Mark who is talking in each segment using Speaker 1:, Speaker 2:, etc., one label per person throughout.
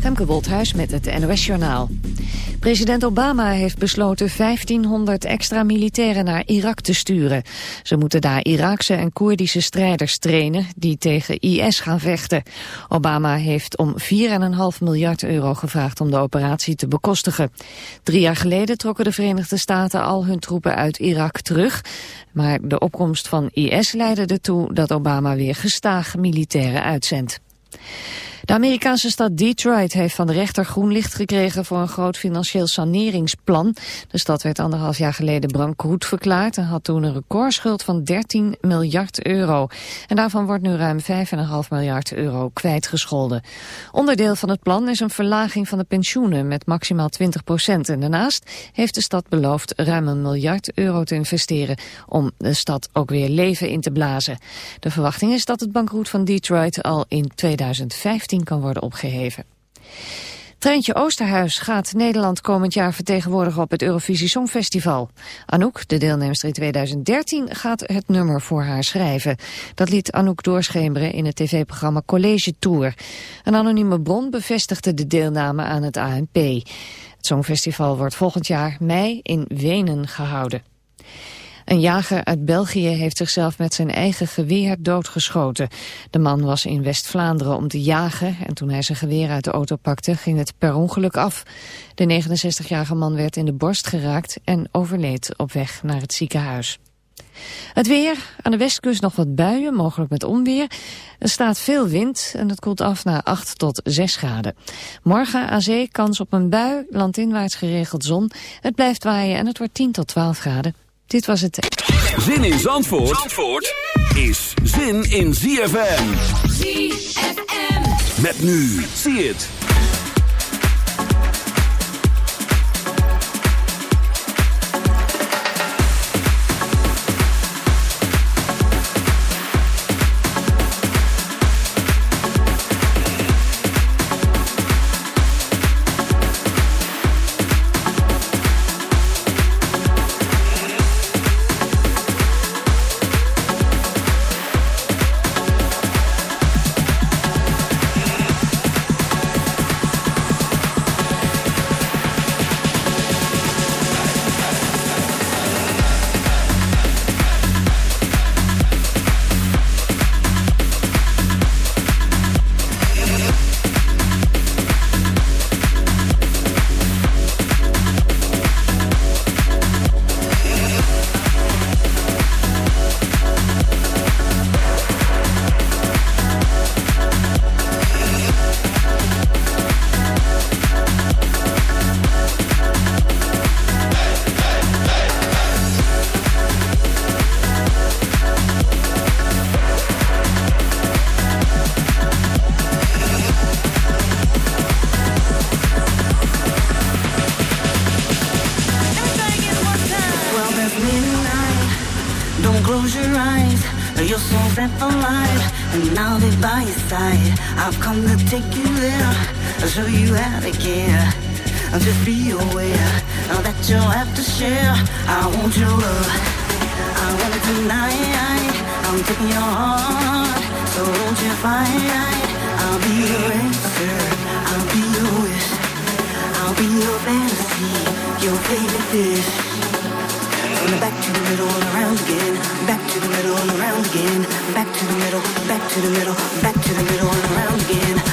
Speaker 1: Femke Wolthuis met het NOS-journaal. President Obama heeft besloten 1500 extra militairen naar Irak te sturen. Ze moeten daar Iraakse en Koerdische strijders trainen die tegen IS gaan vechten. Obama heeft om 4,5 miljard euro gevraagd om de operatie te bekostigen. Drie jaar geleden trokken de Verenigde Staten al hun troepen uit Irak terug. Maar de opkomst van IS leidde ertoe dat Obama weer gestaag militairen uitzendt. De Amerikaanse stad Detroit heeft van de rechter groen licht gekregen voor een groot financieel saneringsplan. De stad werd anderhalf jaar geleden bankroet verklaard en had toen een recordschuld van 13 miljard euro. En daarvan wordt nu ruim 5,5 miljard euro kwijtgescholden. Onderdeel van het plan is een verlaging van de pensioenen met maximaal 20 procent. En daarnaast heeft de stad beloofd ruim een miljard euro te investeren om de stad ook weer leven in te blazen. De verwachting is dat het bankroet van Detroit al in 2015 kan worden opgeheven. Treintje Oosterhuis gaat Nederland komend jaar vertegenwoordigen op het Eurovisie Songfestival. Anouk, de deelnemster in 2013, gaat het nummer voor haar schrijven. Dat liet Anouk doorschemeren in het tv-programma College Tour. Een anonieme bron bevestigde de deelname aan het ANP. Het Songfestival wordt volgend jaar mei in Wenen gehouden. Een jager uit België heeft zichzelf met zijn eigen geweer doodgeschoten. De man was in West-Vlaanderen om te jagen en toen hij zijn geweer uit de auto pakte ging het per ongeluk af. De 69-jarige man werd in de borst geraakt en overleed op weg naar het ziekenhuis. Het weer, aan de westkust nog wat buien, mogelijk met onweer. Er staat veel wind en het koelt af naar 8 tot 6 graden. Morgen aan zee kans op een bui, landinwaarts geregeld zon. Het blijft waaien en het wordt 10 tot 12 graden. Dit was het.
Speaker 2: Zin in Zandvoort, Zandvoort is zin in ZFM. ZFM. Met nu, zie het.
Speaker 3: Back to the middle and around again. Back to the middle and around again. Back to the middle, back to the middle, back to the middle and around again.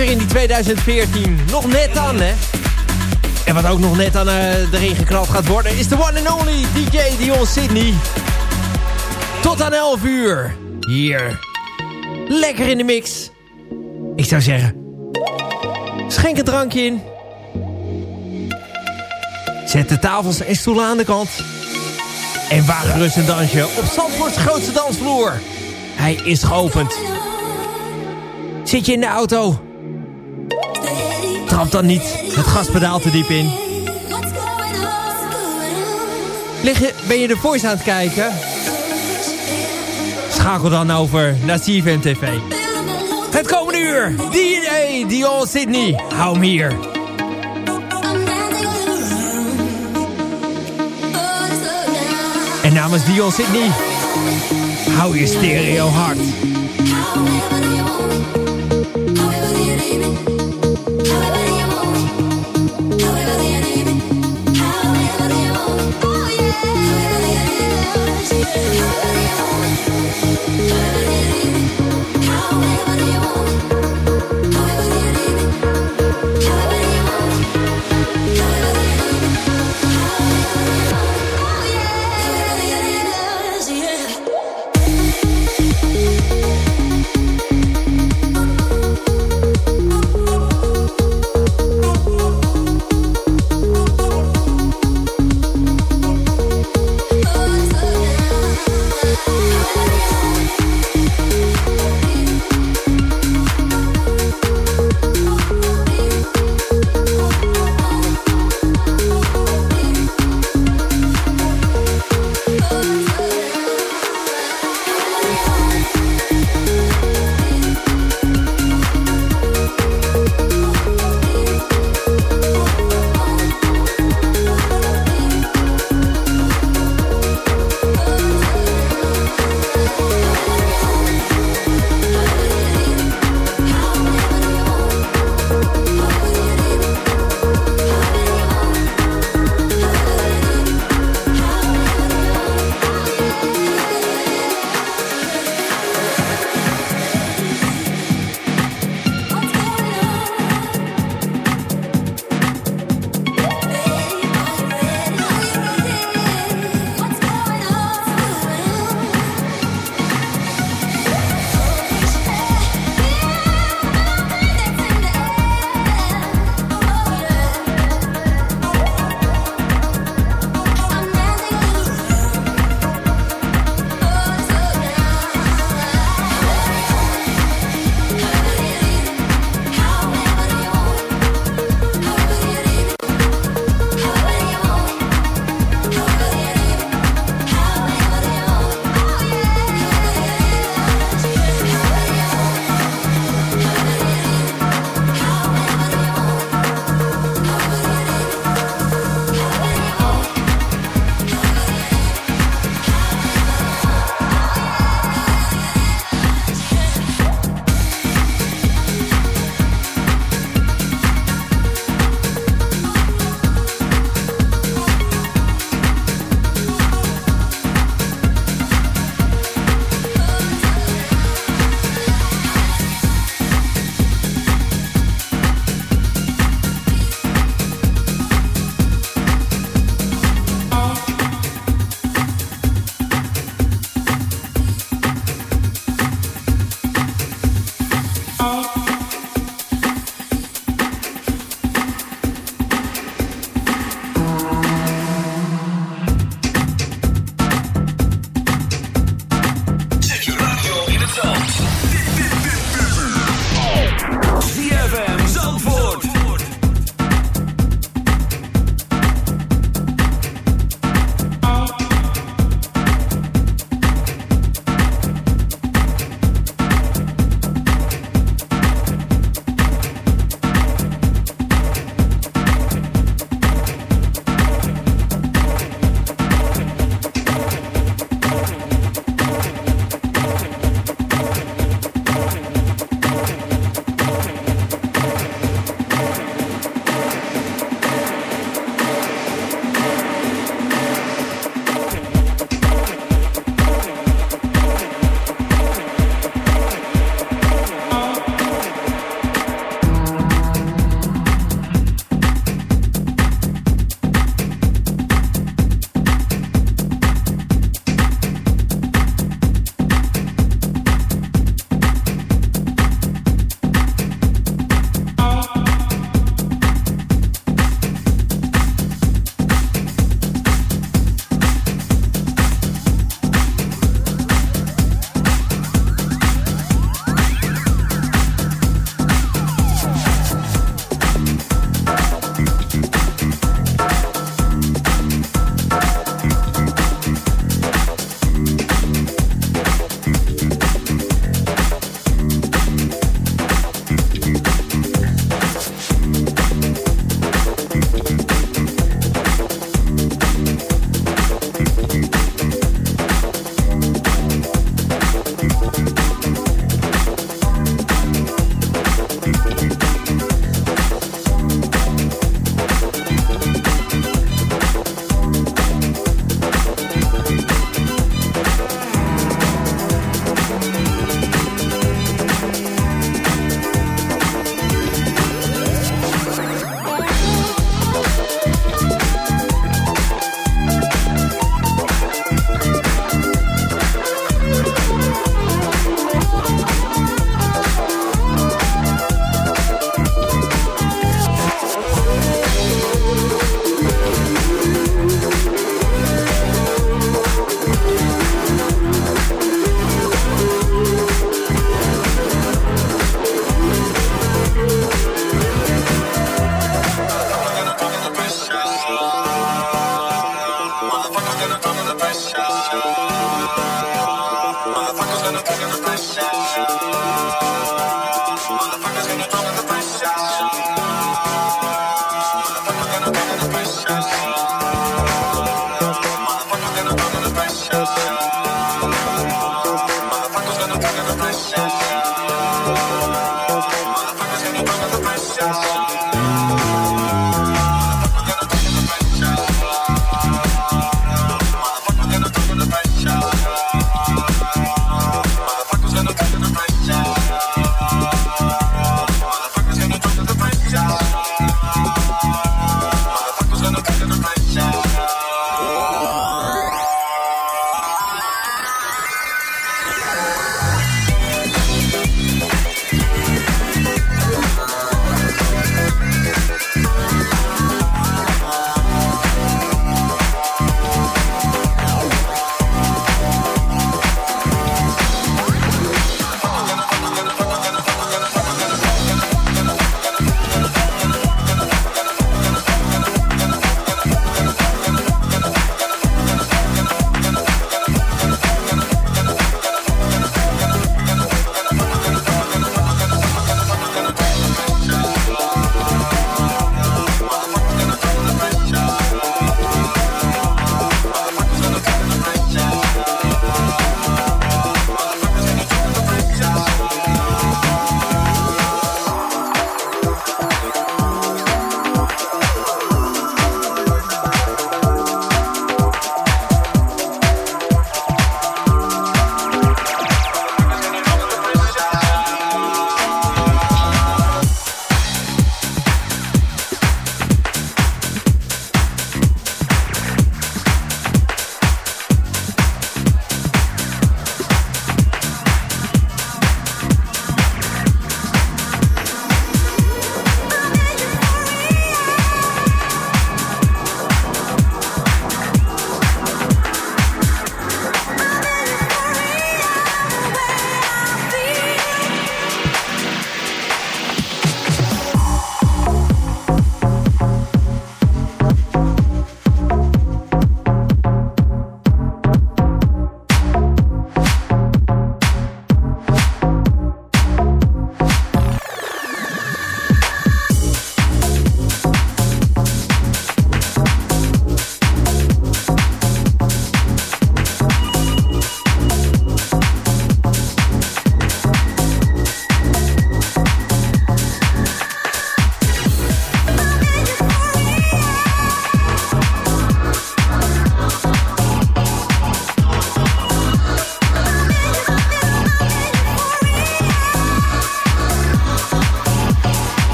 Speaker 4: In die 2014. Nog net aan, hè? En wat ook nog net aan uh, erin geknald gaat worden... is de one and only DJ Dion Sydney. Tot aan 11 uur. Hier. Lekker in de mix. Ik zou zeggen... Schenk een drankje in. Zet de tafels en stoelen aan de kant. En waag gerust een dansje op Zandvoorts grootste dansvloer. Hij is geopend. Zit je in de auto? Trap dan niet het gaspedaal te diep in. Lig je, ben je de voice aan het kijken? Schakel dan over naar CFM TV. Het komende uur, DNA, Dion Sydney. Hou hem hier. En namens Dion Sydney, hou je stereo hard.
Speaker 5: Hold me, hold me,
Speaker 6: hold me.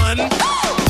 Speaker 4: one.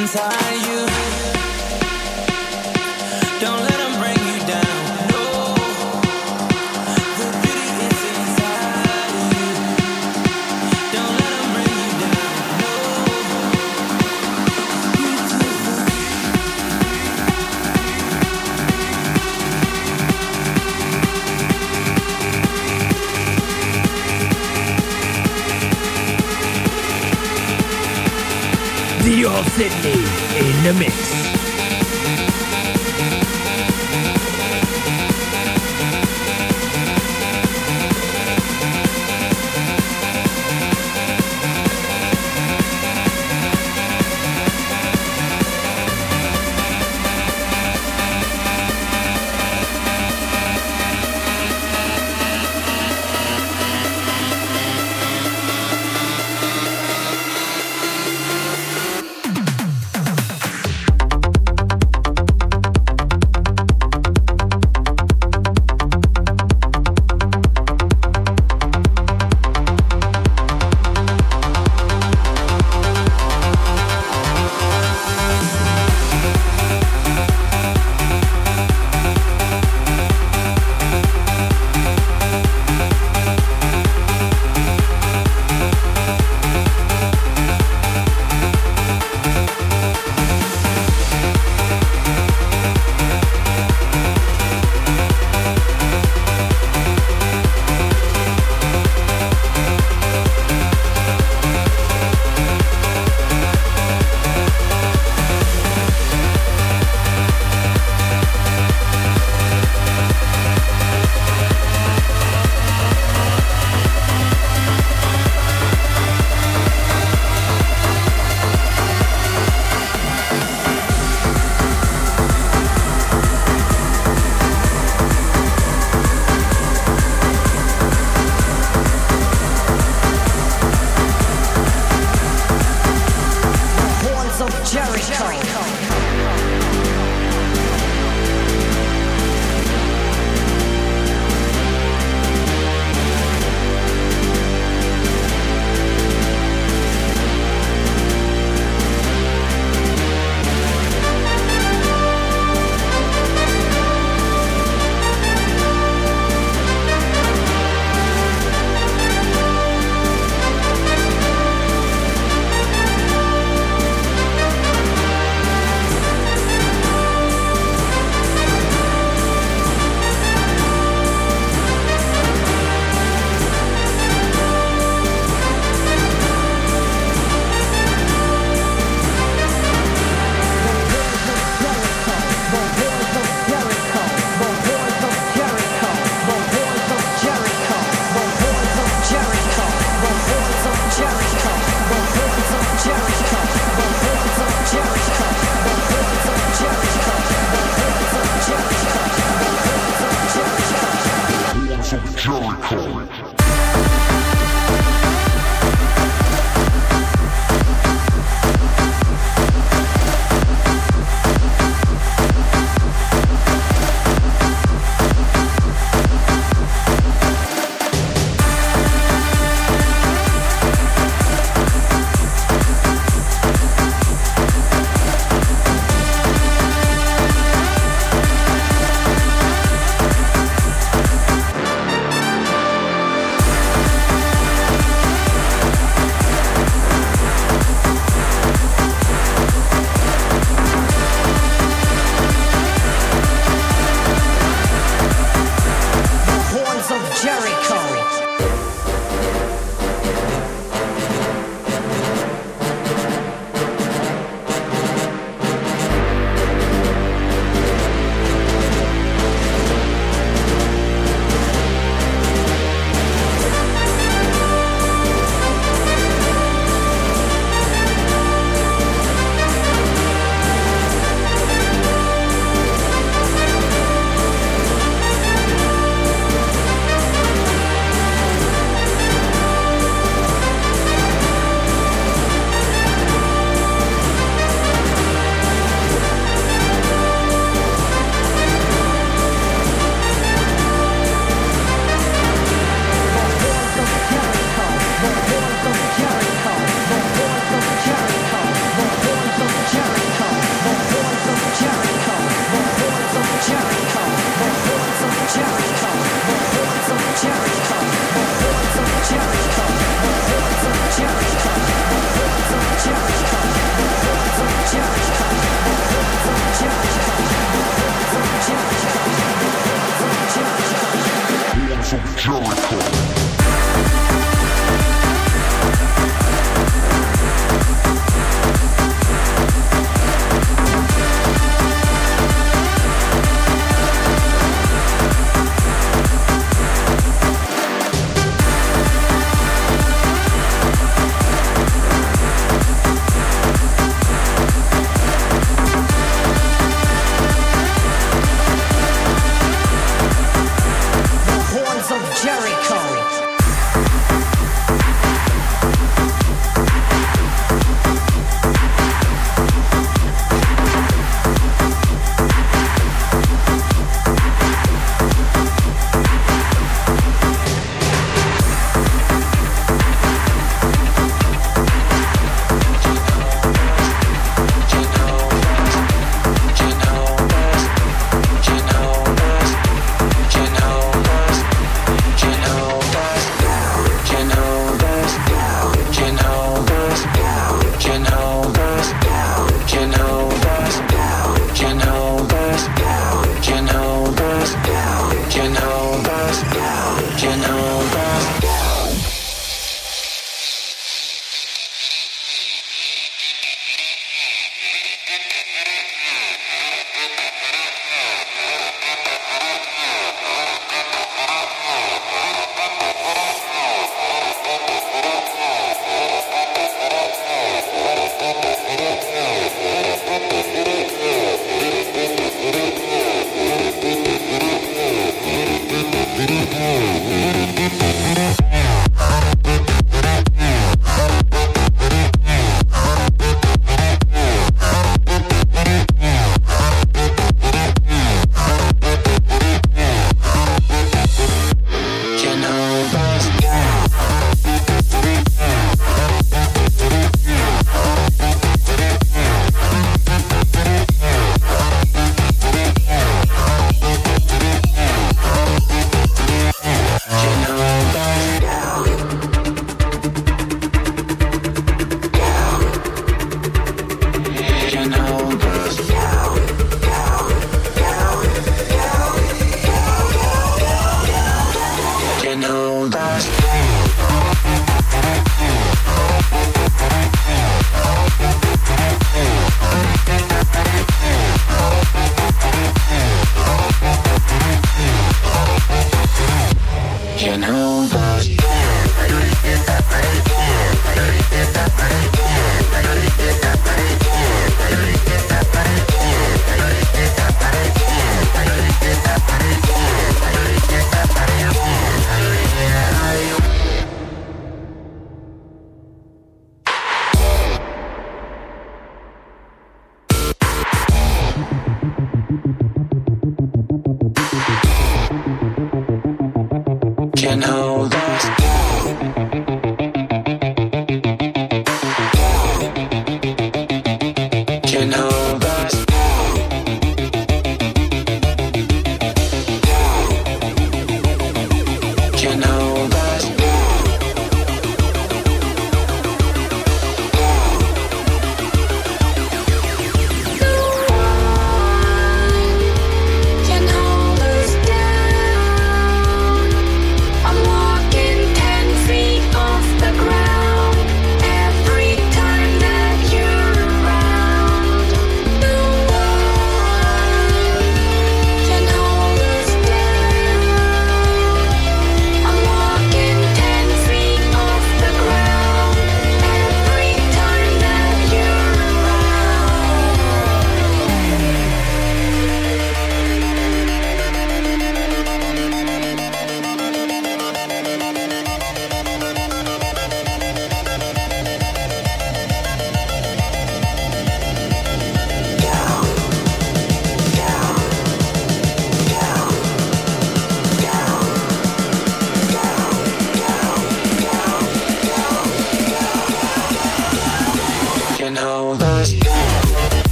Speaker 4: Inside you. Don't let
Speaker 7: Dior Sydney in
Speaker 8: the
Speaker 9: mix.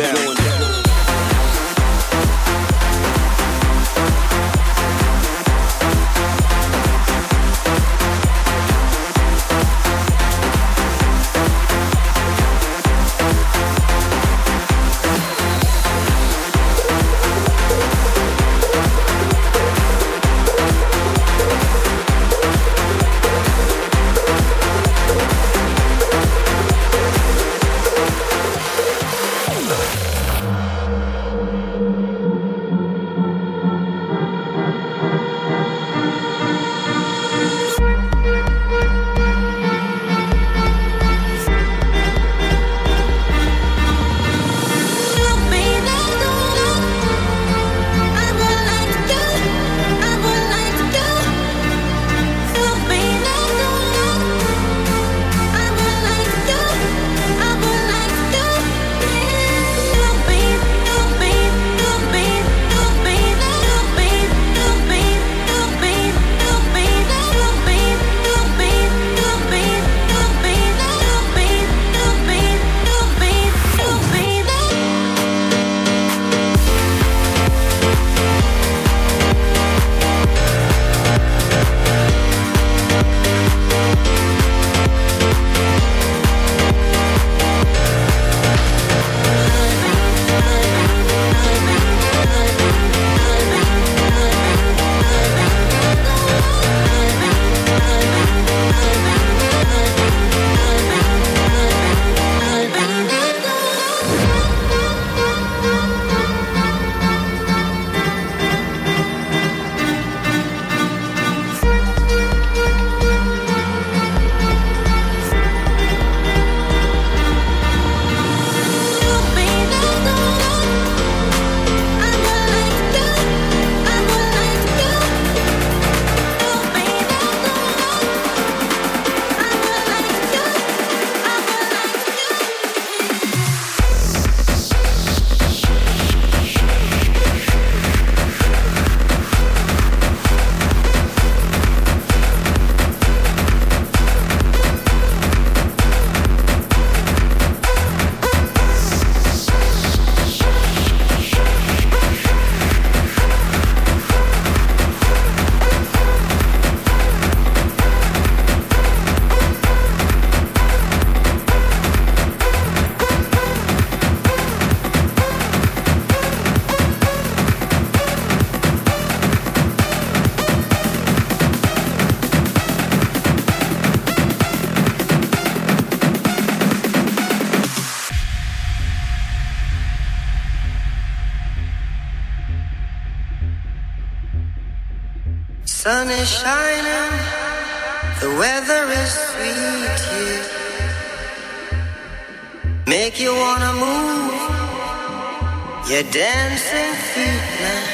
Speaker 9: Down, is
Speaker 10: shining, the weather is sweet here. Make you wanna move your dancing feet now.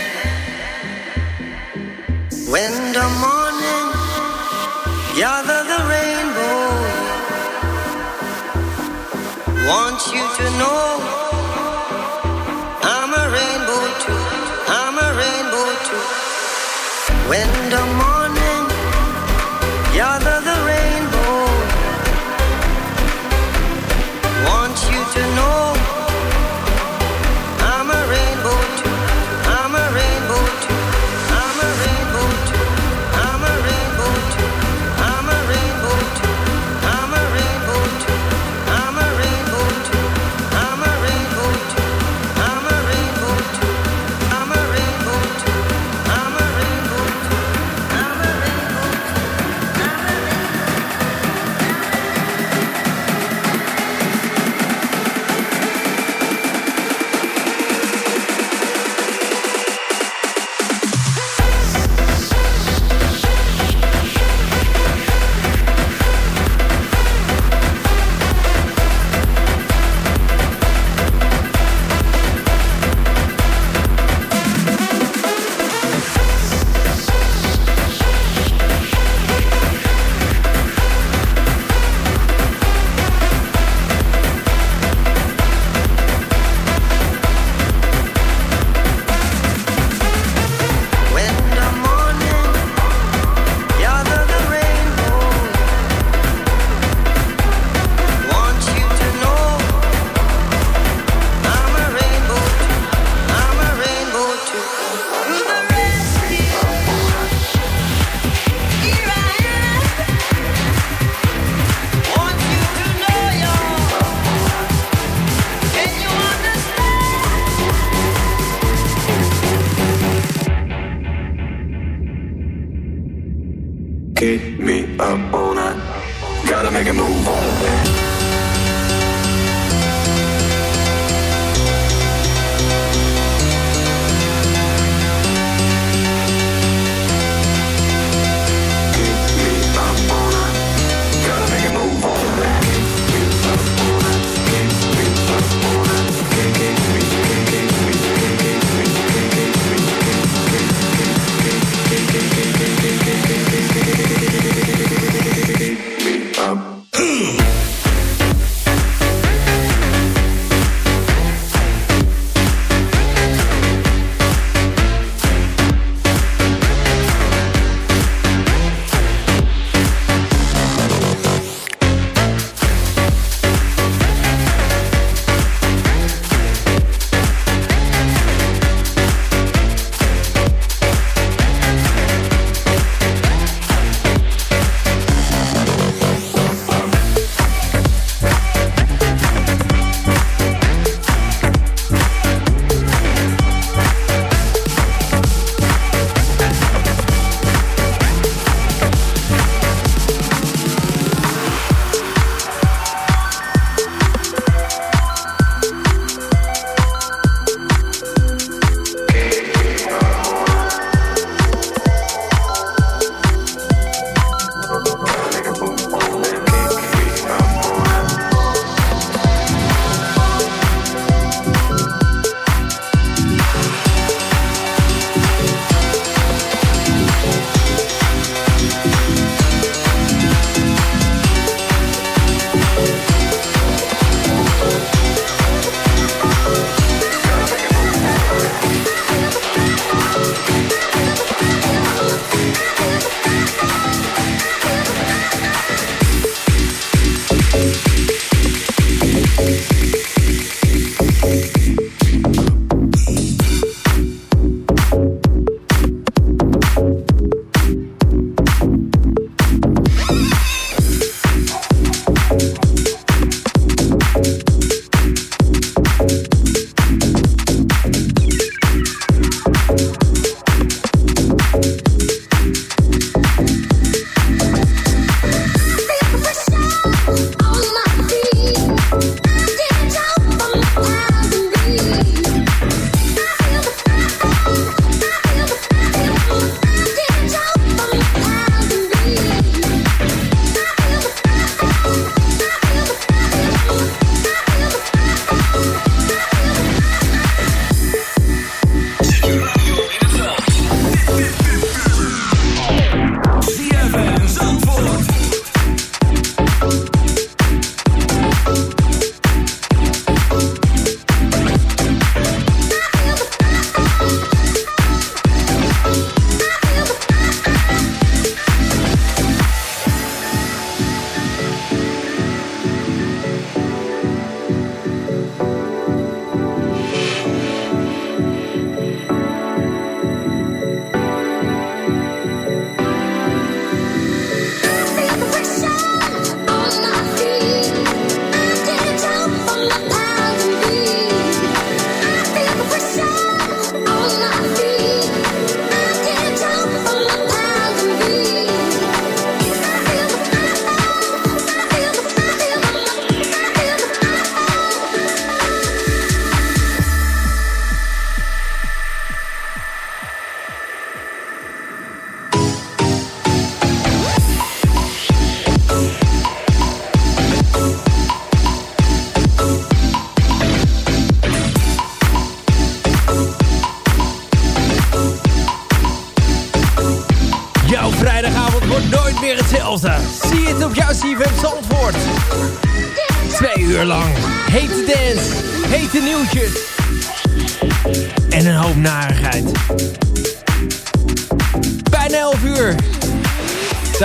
Speaker 10: When the morning gather the rainbow, want you to know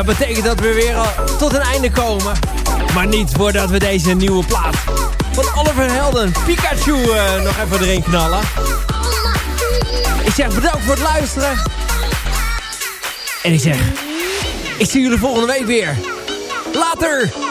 Speaker 4: Dat betekent dat we weer al tot een einde komen. Maar niet voordat we deze nieuwe plaat van Oliver Helden, Pikachu, eh, nog even erin knallen. Ik zeg bedankt voor het luisteren. En ik zeg, ik zie jullie volgende week weer. Later!